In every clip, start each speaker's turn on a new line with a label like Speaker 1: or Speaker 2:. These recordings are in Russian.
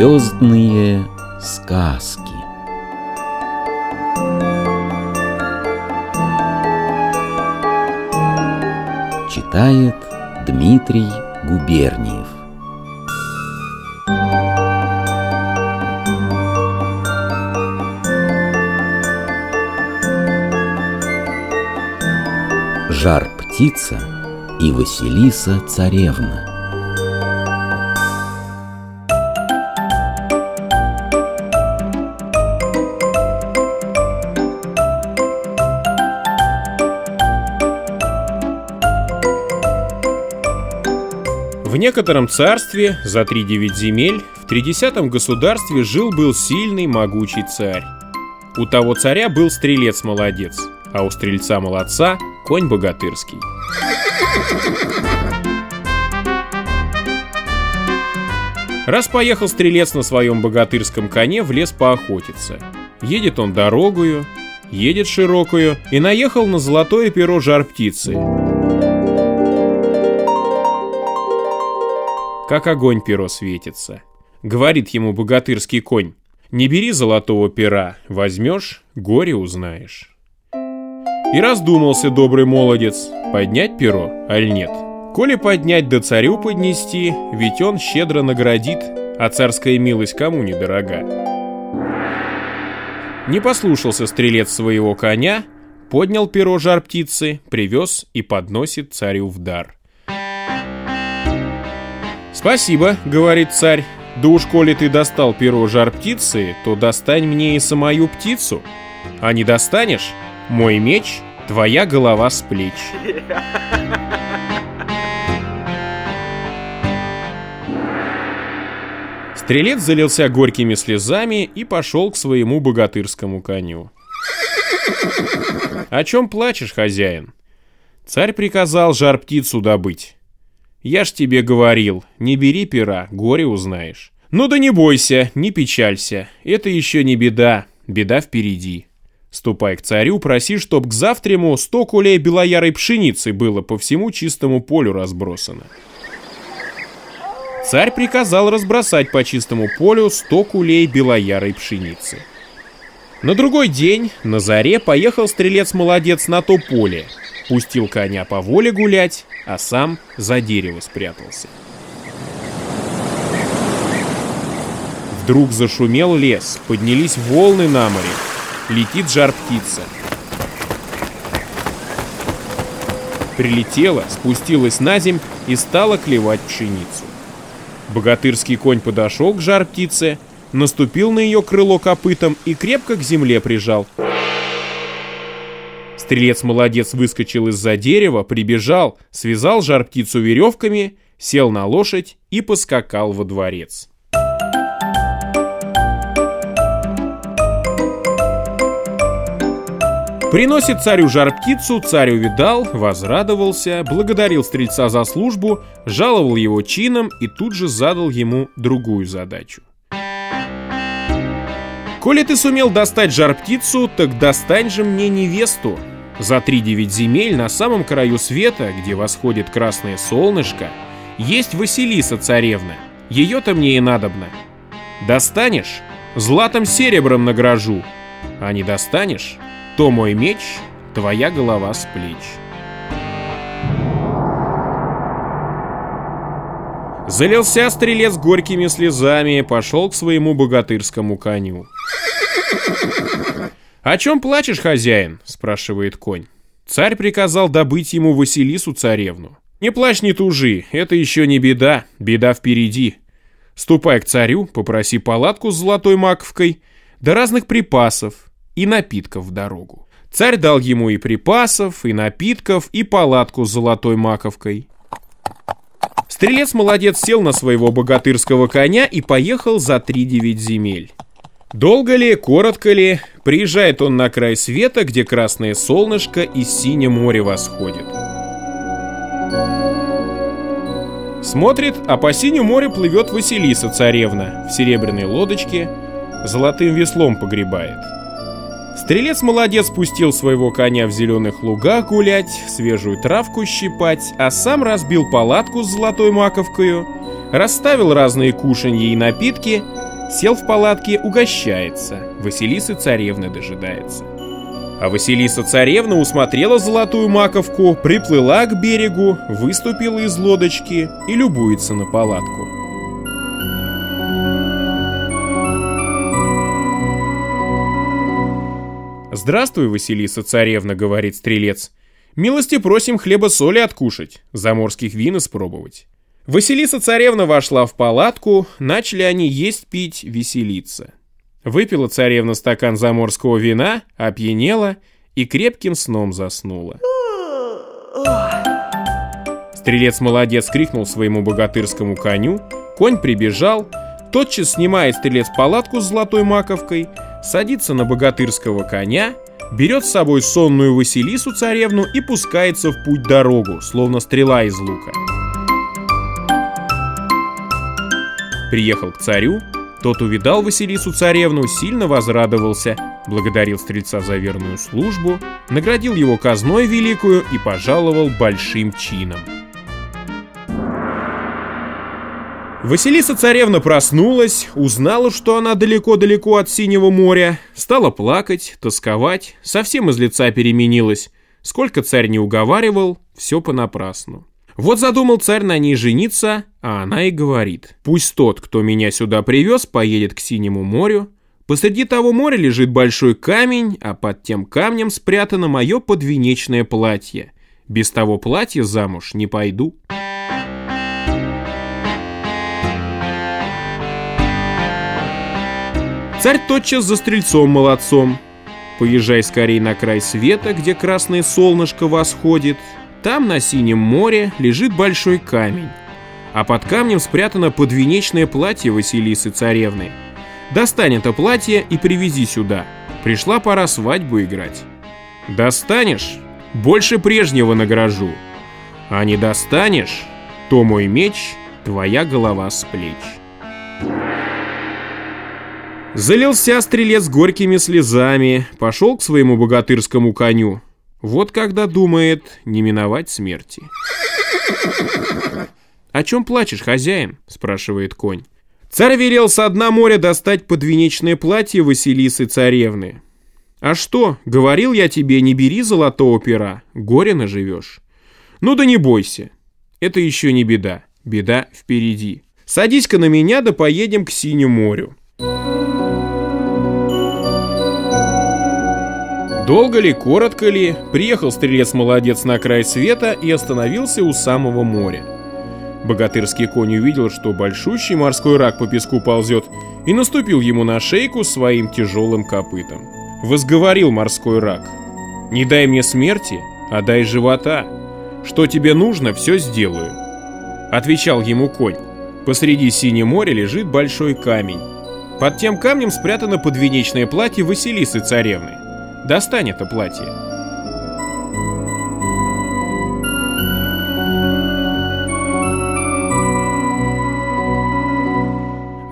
Speaker 1: Звездные сказки. Читает Дмитрий Губерниев. Жар-птица и Василиса-царевна
Speaker 2: В некотором царстве за три девять земель в тридесятом государстве жил-был сильный могучий царь. У того царя был стрелец молодец, а у стрельца молодца конь богатырский. Раз поехал стрелец на своем богатырском коне в лес поохотиться. Едет он дорогою, едет широкую и наехал на золотое перо жар птицы. Как огонь перо светится. Говорит ему богатырский конь, не бери золотого пера, возьмешь, горе узнаешь. И раздумался добрый молодец, поднять перо, аль нет. Коли поднять да царю поднести, ведь он щедро наградит, а царская милость кому недорога. Не послушался стрелец своего коня, поднял перо жар птицы, привез и подносит царю в дар. «Спасибо», — говорит царь, «да уж коли ты достал перо жар птицы, то достань мне и самую птицу, а не достанешь, мой меч, твоя голова с плеч». Стрелец залился горькими слезами и пошел к своему богатырскому коню. «О чем плачешь, хозяин?» Царь приказал жар птицу добыть. «Я ж тебе говорил, не бери пера, горе узнаешь». «Ну да не бойся, не печалься, это еще не беда, беда впереди». Ступай к царю, проси, чтоб к завтраму сто кулей белоярой пшеницы было по всему чистому полю разбросано. Царь приказал разбросать по чистому полю сто кулей белоярой пшеницы. На другой день, на заре, поехал стрелец-молодец на то поле, пустил коня по воле гулять, а сам за дерево спрятался. Вдруг зашумел лес, поднялись волны на море, летит жар птица. Прилетела, спустилась на земь и стала клевать пшеницу. Богатырский конь подошел к жар птице, наступил на ее крыло копытом и крепко к земле прижал. Стрелец-молодец выскочил из-за дерева, прибежал, связал жар птицу веревками, сел на лошадь и поскакал во дворец. Приносит царю жар-птицу, царь увидал, возрадовался, благодарил стрельца за службу, жаловал его чином и тут же задал ему другую задачу. «Коли ты сумел достать жар-птицу, так достань же мне невесту. За три девять земель на самом краю света, где восходит красное солнышко, есть Василиса царевна. Ее-то мне и надобно. Достанешь? Златом серебром награжу. А не достанешь? то мой меч, твоя голова с плеч. Залился стрелец горькими слезами, пошел к своему богатырскому коню. «О чем плачешь, хозяин?» – спрашивает конь. Царь приказал добыть ему Василису царевну. «Не плачь, не тужи, это еще не беда, беда впереди. Ступай к царю, попроси палатку с золотой маковкой, да разных припасов, и напитков в дорогу. Царь дал ему и припасов, и напитков, и палатку с золотой маковкой. Стрелец-молодец сел на своего богатырского коня и поехал за три девять земель. Долго ли, коротко ли, приезжает он на край света, где красное солнышко и синее море восходит. Смотрит, а по синему морю плывет Василиса царевна в серебряной лодочке, золотым веслом погребает. Стрелец-молодец спустил своего коня в зеленых лугах гулять, свежую травку щипать, а сам разбил палатку с золотой маковкою, расставил разные кушанья и напитки, сел в палатке, угощается, Василисы царевны дожидается. А Василиса царевна усмотрела золотую маковку, приплыла к берегу, выступила из лодочки и любуется на палатку. «Здравствуй, Василиса царевна», — говорит стрелец. «Милости просим хлеба-соли откушать, заморских вин испробовать». Василиса царевна вошла в палатку, начали они есть, пить, веселиться. Выпила царевна стакан заморского вина, опьянела и крепким сном заснула. Стрелец молодец крикнул своему богатырскому коню, конь прибежал, тотчас снимает стрелец палатку с золотой маковкой, садится на богатырского коня, берет с собой сонную Василису царевну и пускается в путь дорогу, словно стрела из лука. Приехал к царю, тот увидал Василису царевну, сильно возрадовался, благодарил стрельца за верную службу, наградил его казной великую и пожаловал большим чином. Василиса царевна проснулась, узнала, что она далеко-далеко от Синего моря, стала плакать, тосковать, совсем из лица переменилась. Сколько царь не уговаривал, все понапрасну. Вот задумал царь на ней жениться, а она и говорит. Пусть тот, кто меня сюда привез, поедет к Синему морю. Посреди того моря лежит большой камень, а под тем камнем спрятано мое подвенечное платье. Без того платья замуж не пойду. Царь тотчас за стрельцом молодцом. Поезжай скорей на край света, где красное солнышко восходит, там на синем море лежит большой камень, а под камнем спрятано подвенечное платье Василисы царевны. Достань это платье и привези сюда. Пришла пора свадьбу играть. Достанешь? Больше прежнего награжу. А не достанешь, то мой меч, твоя голова с плеч. Залился стрелец горькими слезами, пошел к своему богатырскому коню. Вот когда думает не миновать смерти. «О чем плачешь, хозяин?» – спрашивает конь. Царь велел со дна моря достать подвенечное платье Василисы царевны. «А что, говорил я тебе, не бери золотого пера, горе наживешь». «Ну да не бойся, это еще не беда, беда впереди. Садись-ка на меня, да поедем к Синему морю». Долго ли, коротко ли, приехал стрелец-молодец на край света и остановился у самого моря. Богатырский конь увидел, что большущий морской рак по песку ползет, и наступил ему на шейку своим тяжелым копытом. Возговорил морской рак. «Не дай мне смерти, а дай живота. Что тебе нужно, все сделаю». Отвечал ему конь. Посреди синего моря лежит большой камень. Под тем камнем спрятано подвенечное платье Василисы царевны. Достань это платье.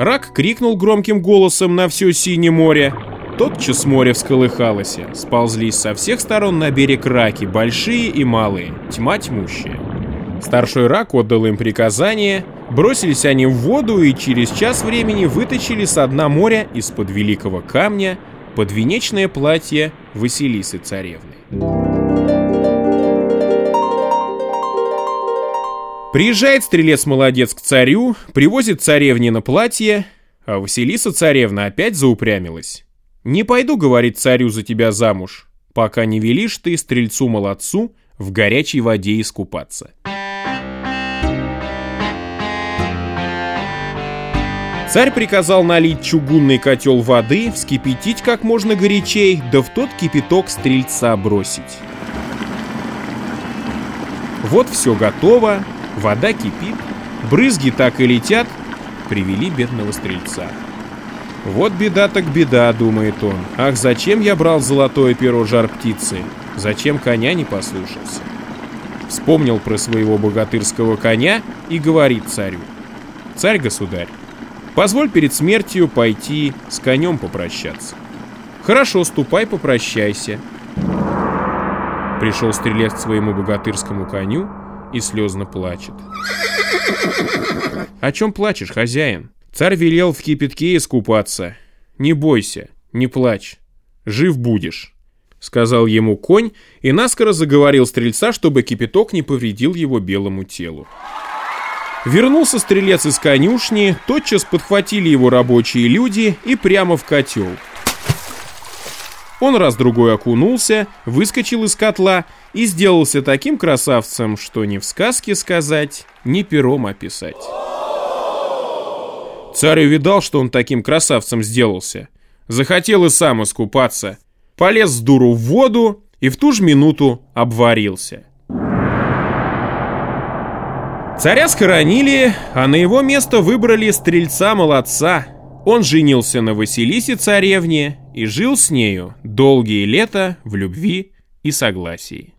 Speaker 2: Рак крикнул громким голосом на все синее море. Тотчас море всколыхалось, сползлись со всех сторон на берег раки, большие и малые, тьма тьмущая. Старший рак отдал им приказание, бросились они в воду и через час времени вытащили со дна моря из-под великого камня подвенечное платье Василисы царевны. Приезжает стрелец-молодец к царю, привозит царевне на платье, а Василиса царевна опять заупрямилась. «Не пойду, — говорит царю, — за тебя замуж, пока не велишь ты стрельцу-молодцу в горячей воде искупаться». Царь приказал налить чугунный котел воды, вскипятить как можно горячей, да в тот кипяток стрельца бросить. Вот все готово, вода кипит, брызги так и летят, привели бедного стрельца. Вот беда так беда, думает он. Ах, зачем я брал золотое перо жар птицы? Зачем коня не послушался? Вспомнил про своего богатырского коня и говорит царю. Царь-государь, Позволь перед смертью пойти с конем попрощаться. Хорошо, ступай, попрощайся. Пришел стрелец к своему богатырскому коню и слезно плачет. «О чем плачешь, хозяин?» Царь велел в кипятке искупаться. «Не бойся, не плачь, жив будешь», — сказал ему конь и наскоро заговорил стрельца, чтобы кипяток не повредил его белому телу. Вернулся стрелец из конюшни, тотчас подхватили его рабочие люди и прямо в котел. Он раз-другой окунулся, выскочил из котла и сделался таким красавцем, что ни в сказке сказать, ни пером описать. Царь увидал, что он таким красавцем сделался. Захотел и сам искупаться. Полез с дуру в воду и в ту же минуту обварился. Царя схоронили, а на его место выбрали стрельца-молодца. Он женился на Василисе царевне и жил с нею долгие лета в любви и согласии.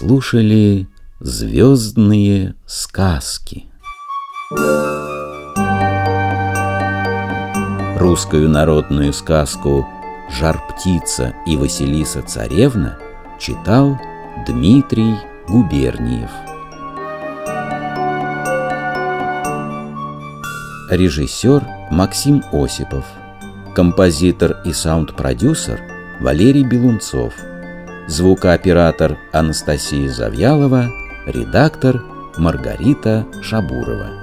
Speaker 1: Слушали «Звездные сказки». Русскую народную сказку «Жар-птица и Василиса-царевна» читал Дмитрий Губерниев. Режиссер Максим Осипов. Композитор и саунд-продюсер Валерий Белунцов – звукооператор Анастасия Завьялова, редактор Маргарита Шабурова.